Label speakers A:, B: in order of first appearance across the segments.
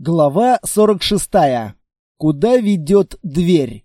A: Глава 46. Куда ведет дверь?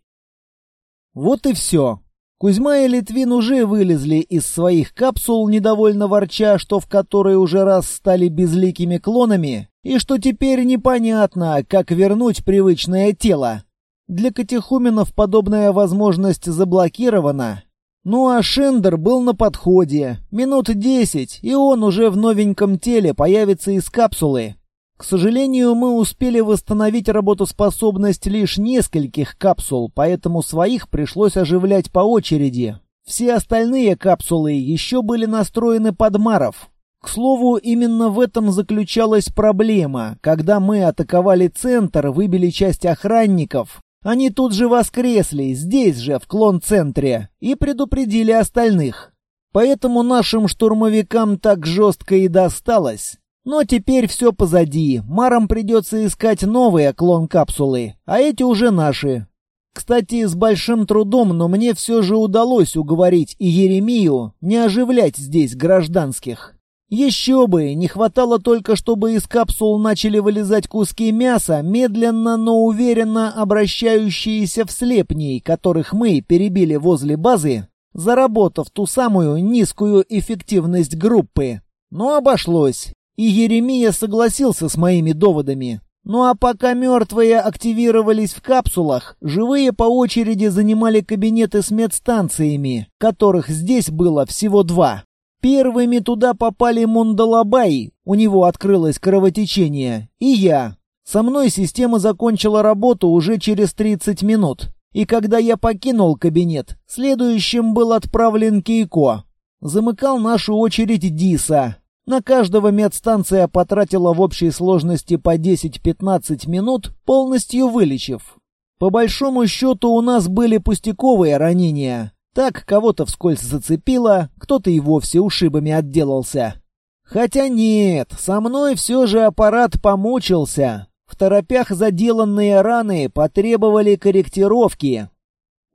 A: Вот и все. Кузьма и Литвин уже вылезли из своих капсул, недовольно ворча, что в которые уже раз стали безликими клонами, и что теперь непонятно, как вернуть привычное тело. Для катехуменов подобная возможность заблокирована. Ну а Шендер был на подходе. Минут десять, и он уже в новеньком теле появится из капсулы, к сожалению, мы успели восстановить работоспособность лишь нескольких капсул, поэтому своих пришлось оживлять по очереди. Все остальные капсулы еще были настроены под Маров. К слову, именно в этом заключалась проблема. Когда мы атаковали центр, выбили часть охранников, они тут же воскресли, здесь же, в клон-центре, и предупредили остальных. Поэтому нашим штурмовикам так жестко и досталось. Но теперь все позади. Марам придется искать новые клон-капсулы, а эти уже наши. Кстати, с большим трудом, но мне все же удалось уговорить и Еремию не оживлять здесь гражданских. Еще бы, не хватало только, чтобы из капсул начали вылезать куски мяса, медленно, но уверенно обращающиеся в слепней, которых мы перебили возле базы, заработав ту самую низкую эффективность группы. Но обошлось и Еремия согласился с моими доводами. Ну а пока мертвые активировались в капсулах, живые по очереди занимали кабинеты с медстанциями, которых здесь было всего два. Первыми туда попали Мундалабай, у него открылось кровотечение, и я. Со мной система закончила работу уже через 30 минут. И когда я покинул кабинет, следующим был отправлен Кейко. Замыкал нашу очередь Диса, на каждого медстанция потратила в общей сложности по 10-15 минут, полностью вылечив. По большому счету у нас были пустяковые ранения. Так кого-то вскользь зацепило, кто-то и вовсе ушибами отделался. Хотя нет, со мной все же аппарат помучился. В торопях заделанные раны потребовали корректировки,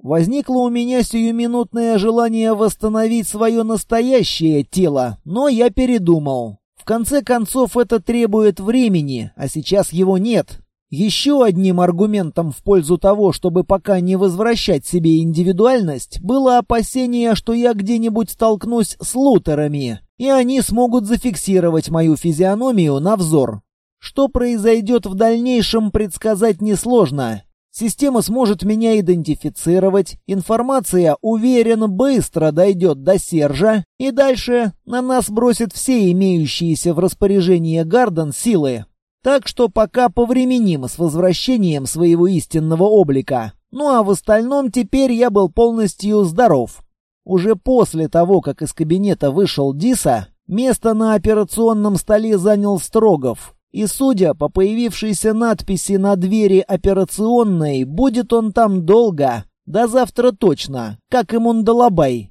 A: Возникло у меня сиюминутное желание восстановить свое настоящее тело, но я передумал. В конце концов, это требует времени, а сейчас его нет. Еще одним аргументом в пользу того, чтобы пока не возвращать себе индивидуальность, было опасение, что я где-нибудь столкнусь с лутерами, и они смогут зафиксировать мою физиономию на взор. Что произойдет в дальнейшем, предсказать несложно. Система сможет меня идентифицировать, информация, уверен, быстро дойдет до Сержа, и дальше на нас бросят все имеющиеся в распоряжении Гарден силы. Так что пока повременим с возвращением своего истинного облика. Ну а в остальном теперь я был полностью здоров. Уже после того, как из кабинета вышел Диса, место на операционном столе занял Строгов, и, судя по появившейся надписи на двери операционной, будет он там долго, до завтра точно, как и Мундалабай.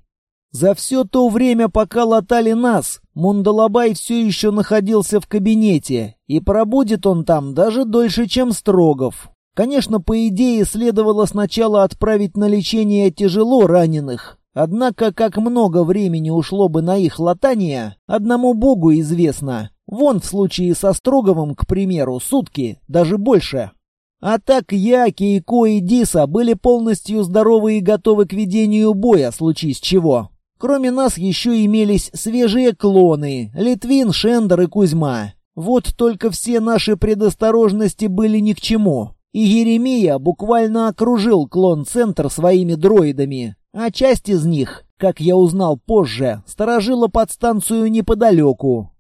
A: За все то время, пока латали нас, Мундалабай все еще находился в кабинете, и пробудет он там даже дольше, чем Строгов. Конечно, по идее, следовало сначала отправить на лечение тяжело раненых, Однако, как много времени ушло бы на их латание, одному богу известно. Вон в случае со Строговым, к примеру, сутки, даже больше. А так я, Кейко и Диса были полностью здоровы и готовы к ведению боя, случись чего. Кроме нас еще имелись свежие клоны — Литвин, Шендер и Кузьма. Вот только все наши предосторожности были ни к чему. И Еремия буквально окружил клон-центр своими дроидами, а часть из них, как я узнал позже, сторожила подстанцию неподалеку.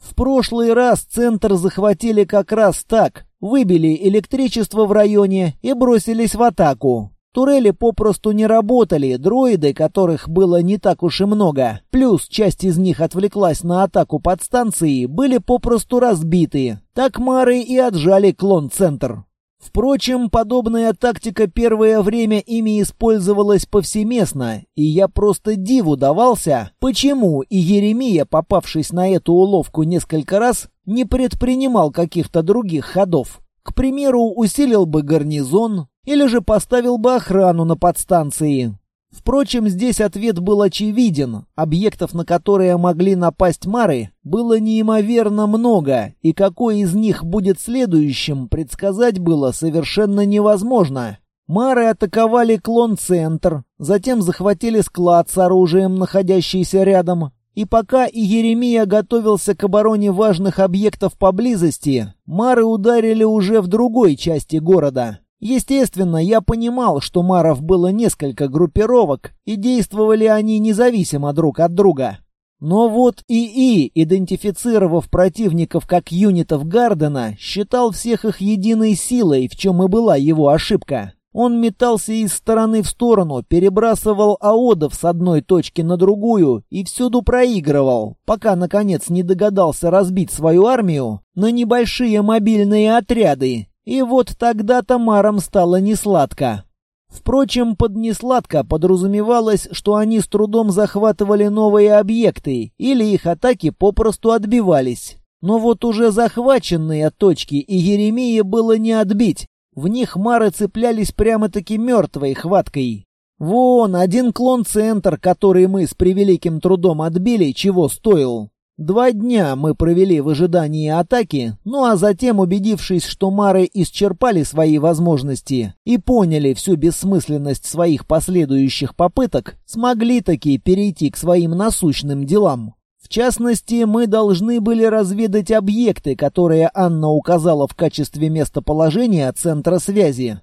A: В прошлый раз центр захватили как раз так, выбили электричество в районе и бросились в атаку. Турели попросту не работали, дроиды, которых было не так уж и много, плюс часть из них отвлеклась на атаку подстанции, были попросту разбиты. Так Мары и отжали клон-центр. Впрочем, подобная тактика первое время ими использовалась повсеместно, и я просто диву давался, почему и Еремия, попавшись на эту уловку несколько раз, не предпринимал каких-то других ходов. К примеру, усилил бы гарнизон или же поставил бы охрану на подстанции. Впрочем, здесь ответ был очевиден. Объектов, на которые могли напасть Мары, было неимоверно много, и какой из них будет следующим, предсказать было совершенно невозможно. Мары атаковали клон-центр, затем захватили склад с оружием, находящийся рядом. И пока Иеремия готовился к обороне важных объектов поблизости, Мары ударили уже в другой части города. Естественно, я понимал, что Маров было несколько группировок, и действовали они независимо друг от друга. Но вот ИИ, идентифицировав противников как юнитов Гардена, считал всех их единой силой, в чем и была его ошибка. Он метался из стороны в сторону, перебрасывал аодов с одной точки на другую и всюду проигрывал, пока, наконец, не догадался разбить свою армию на небольшие мобильные отряды, и вот тогда-то Марам стало несладко. Впрочем, под несладко подразумевалось, что они с трудом захватывали новые объекты, или их атаки попросту отбивались. Но вот уже захваченные точки и Еремии было не отбить. В них мары цеплялись прямо-таки мертвой хваткой. Вон, один клон-центр, который мы с превеликим трудом отбили, чего стоил. Два дня мы провели в ожидании атаки, ну а затем, убедившись, что мары исчерпали свои возможности и поняли всю бессмысленность своих последующих попыток, смогли таки перейти к своим насущным делам. В частности, мы должны были разведать объекты, которые Анна указала в качестве местоположения центра связи.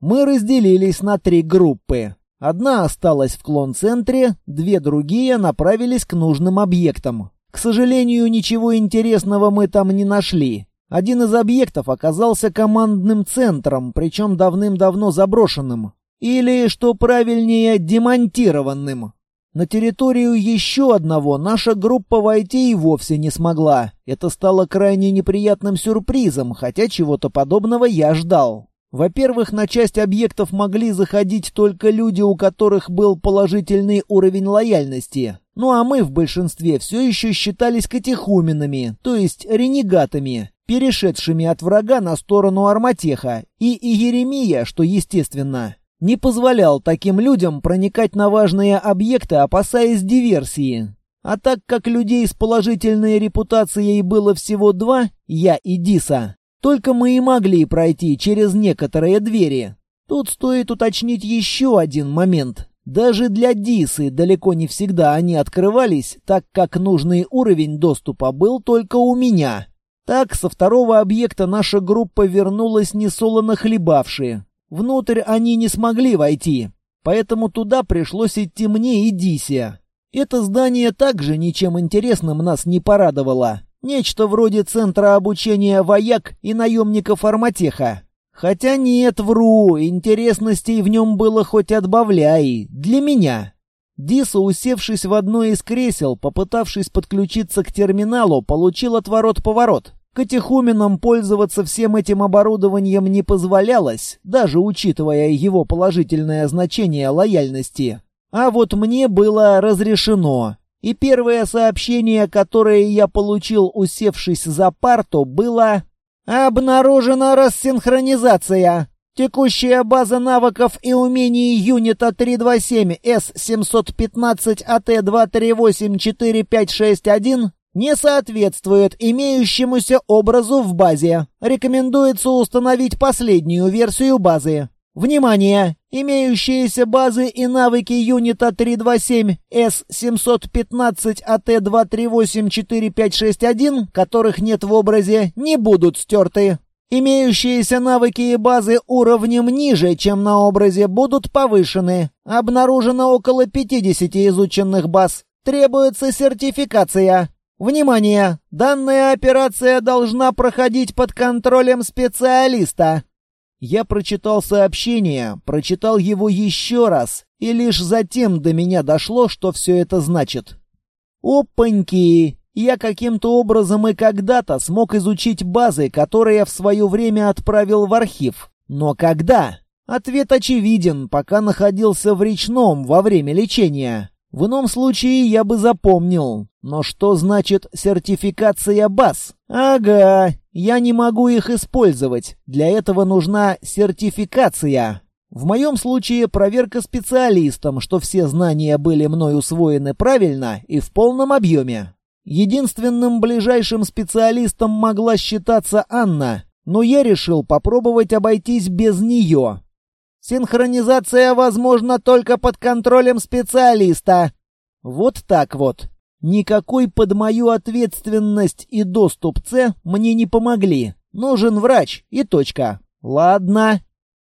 A: Мы разделились на три группы. Одна осталась в клон-центре, две другие направились к нужным объектам. К сожалению, ничего интересного мы там не нашли. Один из объектов оказался командным центром, причем давным-давно заброшенным. Или, что правильнее, демонтированным. На территорию еще одного наша группа войти и вовсе не смогла. Это стало крайне неприятным сюрпризом, хотя чего-то подобного я ждал. Во-первых, на часть объектов могли заходить только люди, у которых был положительный уровень лояльности. Ну а мы в большинстве все еще считались катехуменами, то есть ренегатами, перешедшими от врага на сторону Арматеха, и Иеремия, что естественно, не позволял таким людям проникать на важные объекты, опасаясь диверсии. А так как людей с положительной репутацией было всего два, я и Диса, только мы и могли пройти через некоторые двери. Тут стоит уточнить еще один момент. Даже для Дисы далеко не всегда они открывались, так как нужный уровень доступа был только у меня. Так, со второго объекта наша группа вернулась несолоно хлебавшие. Внутрь они не смогли войти, поэтому туда пришлось идти мне и Дисе. Это здание также ничем интересным нас не порадовало. Нечто вроде центра обучения вояк и наемников Арматеха. Хотя нет, вру, интересностей в нем было хоть отбавляй. Для меня. Диса, усевшись в одно из кресел, попытавшись подключиться к терминалу, получил отворот-поворот. Катехуменам пользоваться всем этим оборудованием не позволялось, даже учитывая его положительное значение лояльности. А вот мне было разрешено. И первое сообщение, которое я получил, усевшись за парту, было Обнаружена рассинхронизация. Текущая база навыков и умений юнита 327 С715 АТ-238-4561 не соответствует имеющемуся образу в базе. Рекомендуется установить последнюю версию базы. Внимание! Имеющиеся базы и навыки юнита 327 С-715 АТ-238-4561, которых нет в образе, не будут стерты. Имеющиеся навыки и базы уровнем ниже, чем на образе, будут повышены. Обнаружено около 50 изученных баз. Требуется сертификация. Внимание! Данная операция должна проходить под контролем специалиста. Я прочитал сообщение, прочитал его еще раз, и лишь затем до меня дошло, что все это значит. Опаньки! Я каким-то образом и когда-то смог изучить базы, которые я в свое время отправил в архив. Но когда? Ответ очевиден, пока находился в речном во время лечения. В ином случае я бы запомнил. Но что значит сертификация баз? Ага, я не могу их использовать. Для этого нужна сертификация. В моем случае проверка специалистом, что все знания были мной усвоены правильно и в полном объеме. Единственным ближайшим специалистом могла считаться Анна, но я решил попробовать обойтись без нее. Синхронизация возможна только под контролем специалиста. Вот так вот. Никакой под мою ответственность и доступ С мне не помогли. Нужен врач и точка. Ладно.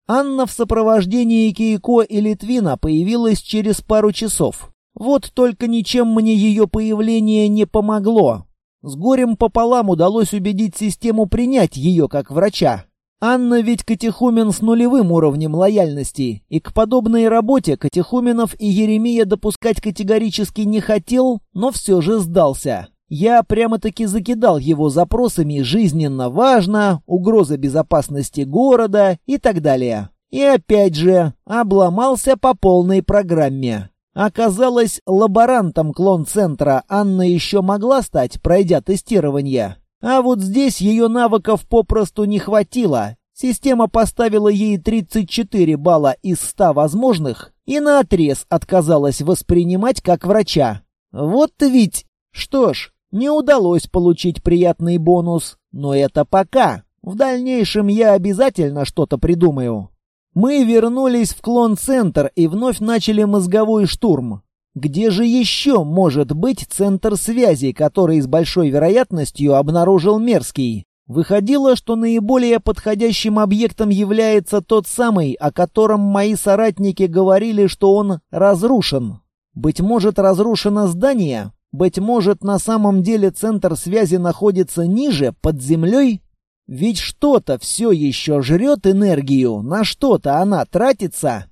A: Анна в сопровождении Кейко и Литвина появилась через пару часов. Вот только ничем мне ее появление не помогло. С горем пополам удалось убедить систему принять ее как врача. Анна ведь катехумен с нулевым уровнем лояльности, и к подобной работе Катехуменов и Еремия допускать категорически не хотел, но все же сдался. Я прямо-таки закидал его запросами «жизненно важно», «угроза безопасности города» и так далее. И опять же, обломался по полной программе. Оказалось, лаборантом клон-центра Анна еще могла стать, пройдя тестирование. А вот здесь ее навыков попросту не хватило. Система поставила ей 34 балла из 100 возможных и наотрез отказалась воспринимать как врача. Вот ведь... Что ж, не удалось получить приятный бонус, но это пока. В дальнейшем я обязательно что-то придумаю. Мы вернулись в клон-центр и вновь начали мозговой штурм. Где же еще может быть центр связи, который с большой вероятностью обнаружил Мерзкий? Выходило, что наиболее подходящим объектом является тот самый, о котором мои соратники говорили, что он разрушен. Быть может, разрушено здание? Быть может, на самом деле центр связи находится ниже, под землей? Ведь что-то все еще жрет энергию, на что-то она тратится.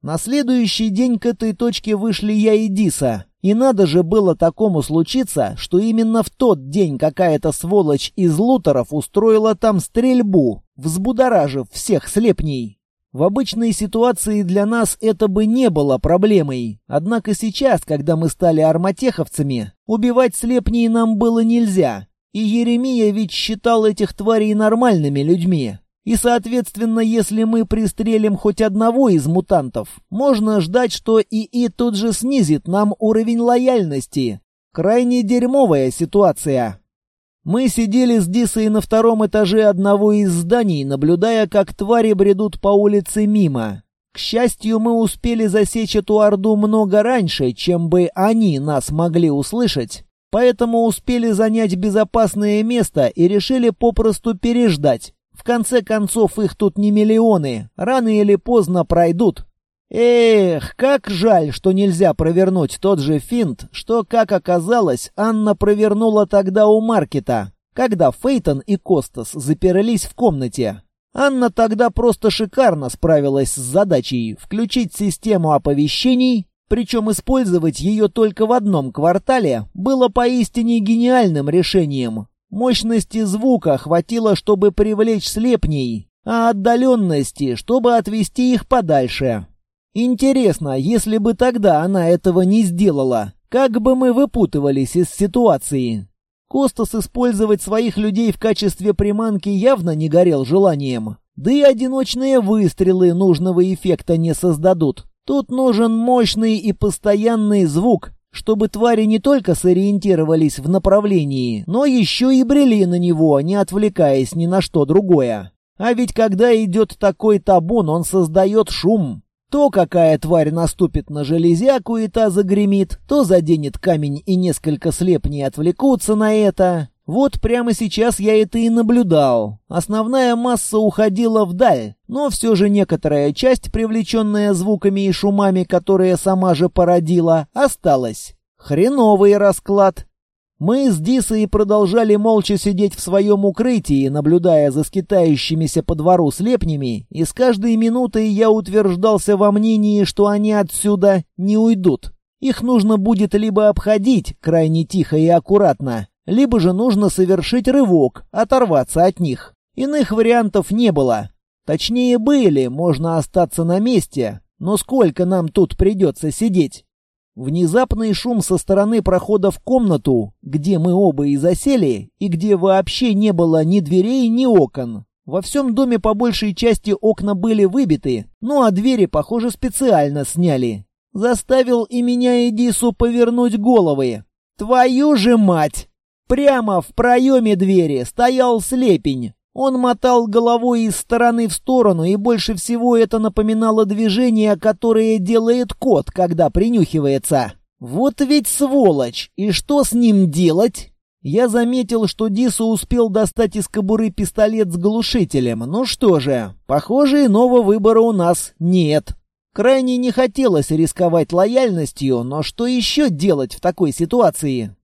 A: На следующий день к этой точке вышли я и Диса. И надо же было такому случиться, что именно в тот день какая-то сволочь из лутеров устроила там стрельбу, взбудоражив всех слепней. В обычной ситуации для нас это бы не было проблемой. Однако сейчас, когда мы стали арматеховцами, убивать слепней нам было нельзя. И Еремия ведь считал этих тварей нормальными людьми. И, соответственно, если мы пристрелим хоть одного из мутантов, можно ждать, что ИИ тут же снизит нам уровень лояльности. Крайне дерьмовая ситуация. Мы сидели с Дисой на втором этаже одного из зданий, наблюдая, как твари бредут по улице мимо. К счастью, мы успели засечь эту орду много раньше, чем бы они нас могли услышать, Поэтому успели занять безопасное место и решили попросту переждать. В конце концов, их тут не миллионы. Рано или поздно пройдут. Эх, как жаль, что нельзя провернуть тот же финт, что, как оказалось, Анна провернула тогда у маркета, когда Фейтон и Костас запирались в комнате. Анна тогда просто шикарно справилась с задачей включить систему оповещений, причем использовать ее только в одном квартале было поистине гениальным решением. Мощности звука хватило, чтобы привлечь слепней, а отдаленности, чтобы отвести их подальше. Интересно, если бы тогда она этого не сделала, как бы мы выпутывались из ситуации? Костас использовать своих людей в качестве приманки явно не горел желанием. Да и одиночные выстрелы нужного эффекта не создадут. Тут нужен мощный и постоянный звук, чтобы твари не только сориентировались в направлении, но еще и брели на него, не отвлекаясь ни на что другое. А ведь когда идет такой табун, он создает шум. То какая тварь наступит на железяку и та загремит, то заденет камень и несколько слепней отвлекутся на это. Вот прямо сейчас я это и наблюдал. Основная масса уходила вдаль, но все же некоторая часть, привлеченная звуками и шумами, которые сама же породила, осталась. Хреновый расклад. Мы с Дисой продолжали молча сидеть в своем укрытии, наблюдая за скитающимися по двору слепнями, и с каждой минутой я утверждался во мнении, что они отсюда не уйдут. Их нужно будет либо обходить крайне тихо и аккуратно, либо же нужно совершить рывок, оторваться от них. Иных вариантов не было. Точнее были, можно остаться на месте, но сколько нам тут придется сидеть? Внезапный шум со стороны прохода в комнату, где мы оба и засели, и где вообще не было ни дверей, ни окон, Во всем доме по большей части окна были выбиты, ну а двери, похоже, специально сняли. Заставил и меня и Дису повернуть головы. Твою же мать! Прямо в проеме двери стоял слепень. Он мотал головой из стороны в сторону, и больше всего это напоминало движение, которое делает кот, когда принюхивается. Вот ведь сволочь! И что с ним делать? Я заметил, что Диса успел достать из кобуры пистолет с глушителем. Ну что же, похоже, иного выбора у нас нет. Крайне не хотелось рисковать лояльностью, но что еще делать в такой ситуации?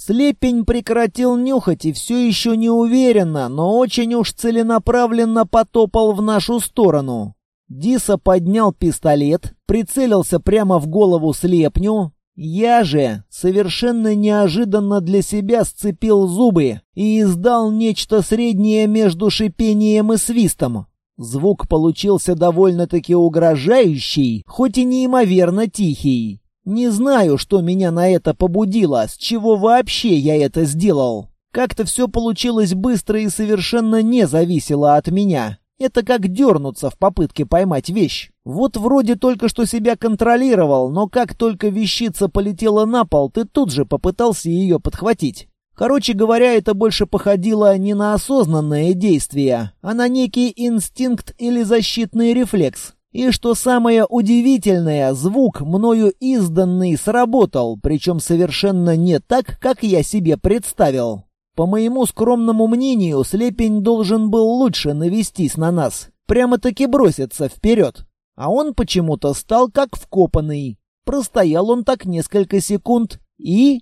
A: Слепень прекратил нюхать и все еще неуверенно, но очень уж целенаправленно потопал в нашу сторону. Диса поднял пистолет, прицелился прямо в голову слепню. Я же совершенно неожиданно для себя сцепил зубы и издал нечто среднее между шипением и свистом. Звук получился довольно-таки угрожающий, хоть и неимоверно тихий. Не знаю, что меня на это побудило, с чего вообще я это сделал. Как-то все получилось быстро и совершенно не зависело от меня. Это как дернуться в попытке поймать вещь. Вот вроде только что себя контролировал, но как только вещица полетела на пол, ты тут же попытался ее подхватить. Короче говоря, это больше походило не на осознанное действие, а на некий инстинкт или защитный рефлекс. И что самое удивительное, звук, мною изданный, сработал, причем совершенно не так, как я себе представил. По моему скромному мнению, слепень должен был лучше навестись на нас, прямо-таки броситься вперед. А он почему-то стал как вкопанный. Простоял он так несколько секунд и...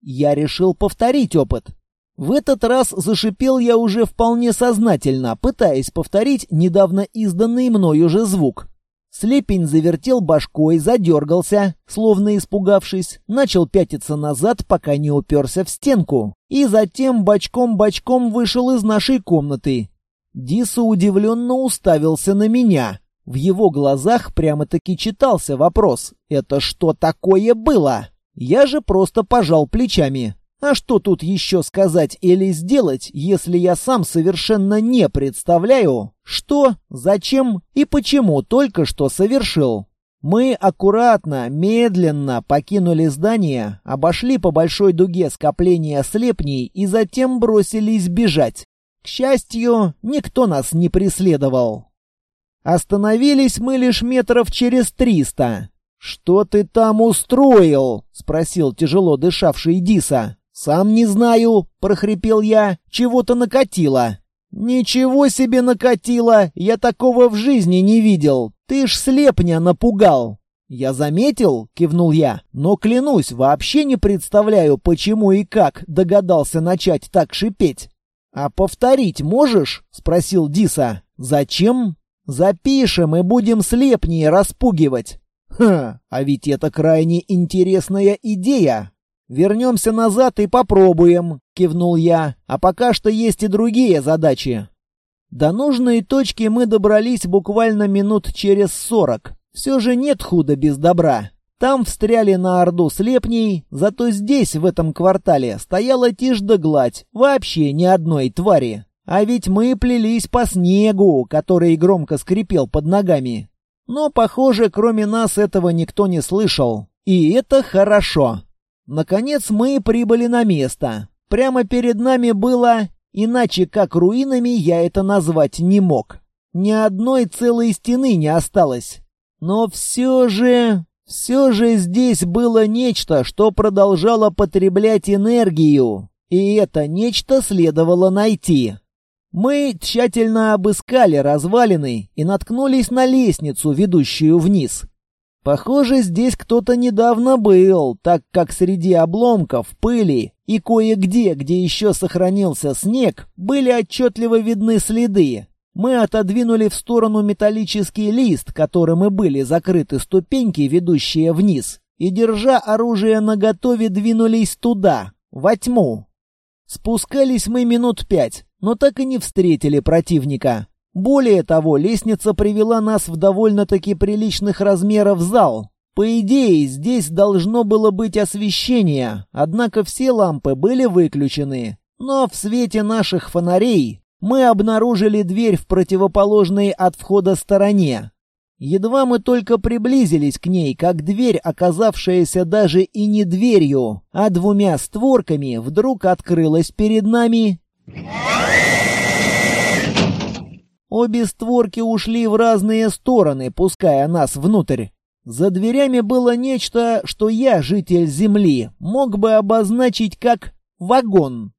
A: Я решил повторить опыт. В этот раз зашипел я уже вполне сознательно, пытаясь повторить недавно изданный мною же звук. Слепень завертел башкой, задергался, словно испугавшись, начал пятиться назад, пока не уперся в стенку, и затем бочком-бочком вышел из нашей комнаты. Диса удивленно уставился на меня. В его глазах прямо-таки читался вопрос «Это что такое было?». Я же просто пожал плечами. А что тут еще сказать или сделать, если я сам совершенно не представляю, что, зачем и почему только что совершил? Мы аккуратно, медленно покинули здание, обошли по большой дуге скопления слепней и затем бросились бежать. К счастью, никто нас не преследовал. Остановились мы лишь метров через триста. «Что ты там устроил?» — спросил тяжело дышавший Диса. «Сам не знаю», — прохрипел я, — «чего-то накатило». «Ничего себе накатило! Я такого в жизни не видел! Ты ж слепня напугал!» «Я заметил», — кивнул я, — «но, клянусь, вообще не представляю, почему и как догадался начать так шипеть». «А повторить можешь?» — спросил Диса. «Зачем?» «Запишем и будем слепнее распугивать». «Ха, а ведь это крайне интересная идея. «Вернемся назад и попробуем», — кивнул я. «А пока что есть и другие задачи». До нужной точки мы добрались буквально минут через сорок. Все же нет худа без добра. Там встряли на орду слепней, зато здесь, в этом квартале, стояла тишь да гладь, вообще ни одной твари. А ведь мы плелись по снегу, который громко скрипел под ногами. Но, похоже, кроме нас этого никто не слышал. И это хорошо. Наконец мы прибыли на место. Прямо перед нами было... Иначе как руинами я это назвать не мог. Ни одной целой стены не осталось. Но все же... Все же здесь было нечто, что продолжало потреблять энергию. И это нечто следовало найти. Мы тщательно обыскали развалины и наткнулись на лестницу, ведущую вниз. Похоже, здесь кто-то недавно был, так как среди обломков, пыли и кое-где, где еще сохранился снег, были отчетливо видны следы. Мы отодвинули в сторону металлический лист, которым и были закрыты ступеньки, ведущие вниз, и, держа оружие наготове, двинулись туда, во тьму. Спускались мы минут пять, но так и не встретили противника. Более того, лестница привела нас в довольно-таки приличных размеров зал. По идее, здесь должно было быть освещение, однако все лампы были выключены. Но в свете наших фонарей мы обнаружили дверь в противоположной от входа стороне. Едва мы только приблизились к ней, как дверь, оказавшаяся даже и не дверью, а двумя створками, вдруг открылась перед нами. Обе створки ушли в разные стороны, пуская нас внутрь. За дверями было нечто, что я, житель Земли, мог бы обозначить как вагон.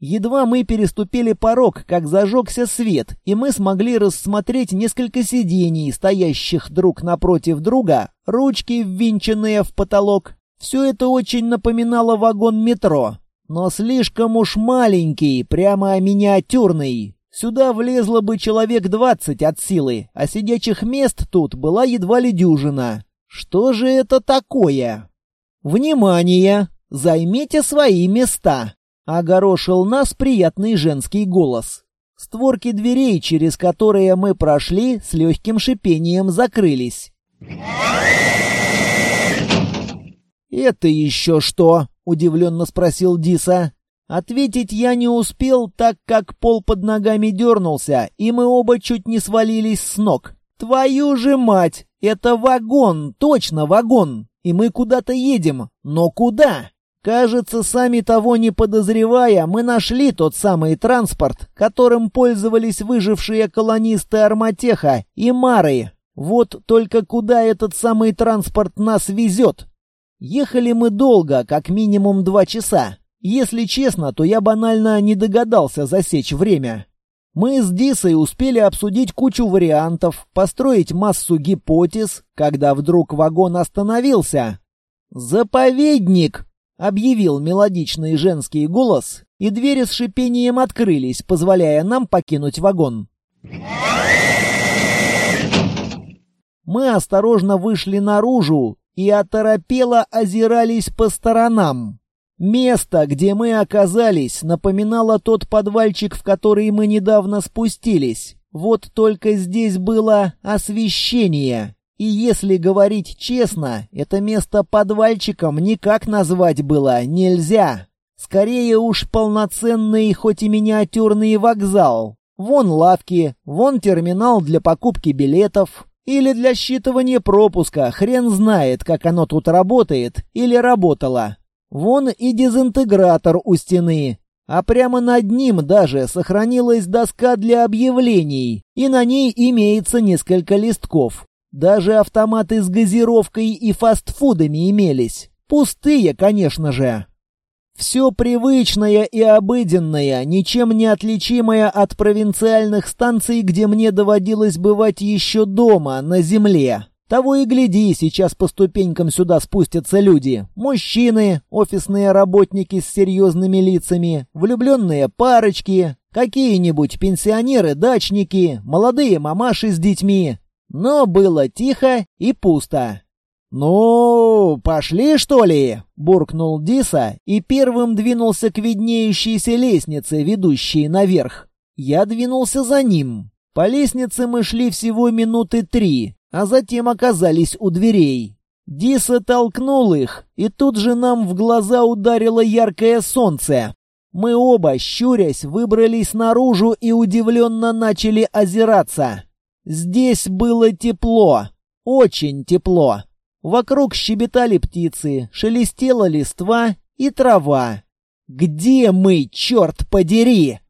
A: Едва мы переступили порог, как зажегся свет, и мы смогли рассмотреть несколько сидений, стоящих друг напротив друга, ручки, ввинченные в потолок. Все это очень напоминало вагон метро, но слишком уж маленький, прямо миниатюрный. Сюда влезло бы человек двадцать от силы, а сидячих мест тут была едва ли дюжина. Что же это такое? Внимание! Займите свои места! Огорошил нас приятный женский голос. Створки дверей, через которые мы прошли, с легким шипением закрылись. «Это еще что?» — удивленно спросил Диса. Ответить я не успел, так как пол под ногами дернулся, и мы оба чуть не свалились с ног. «Твою же мать! Это вагон! Точно вагон! И мы куда-то едем! Но куда?» Кажется, сами того не подозревая, мы нашли тот самый транспорт, которым пользовались выжившие колонисты Арматеха и Мары. Вот только куда этот самый транспорт нас везет? Ехали мы долго, как минимум два часа. Если честно, то я банально не догадался засечь время. Мы с Дисой успели обсудить кучу вариантов, построить массу гипотез, когда вдруг вагон остановился. «Заповедник!» объявил мелодичный женский голос, и двери с шипением открылись, позволяя нам покинуть вагон. Мы осторожно вышли наружу и оторопело озирались по сторонам. Место, где мы оказались, напоминало тот подвальчик, в который мы недавно спустились. Вот только здесь было освещение. И если говорить честно, это место подвальчиком никак назвать было нельзя. Скорее уж полноценный, хоть и миниатюрный вокзал. Вон лавки, вон терминал для покупки билетов. Или для считывания пропуска, хрен знает, как оно тут работает или работало. Вон и дезинтегратор у стены, а прямо над ним даже сохранилась доска для объявлений, и на ней имеется несколько листков. Даже автоматы с газировкой и фастфудами имелись. Пустые, конечно же. Все привычное и обыденное, ничем не отличимое от провинциальных станций, где мне доводилось бывать еще дома, на земле. Того и гляди, сейчас по ступенькам сюда спустятся люди. Мужчины, офисные работники с серьезными лицами, влюбленные парочки, какие-нибудь пенсионеры-дачники, молодые мамаши с детьми. Но было тихо и пусто. «Ну, пошли, что ли?» — буркнул Диса и первым двинулся к виднеющейся лестнице, ведущей наверх. Я двинулся за ним. По лестнице мы шли всего минуты три, а затем оказались у дверей. Диса толкнул их, и тут же нам в глаза ударило яркое солнце. Мы оба, щурясь, выбрались наружу и удивленно начали озираться. Здесь было тепло, очень тепло. Вокруг щебетали птицы, шелестела листва и трава. «Где мы, черт подери?»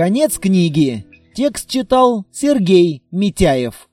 A: Конец книги. Текст читал Сергей Митяев.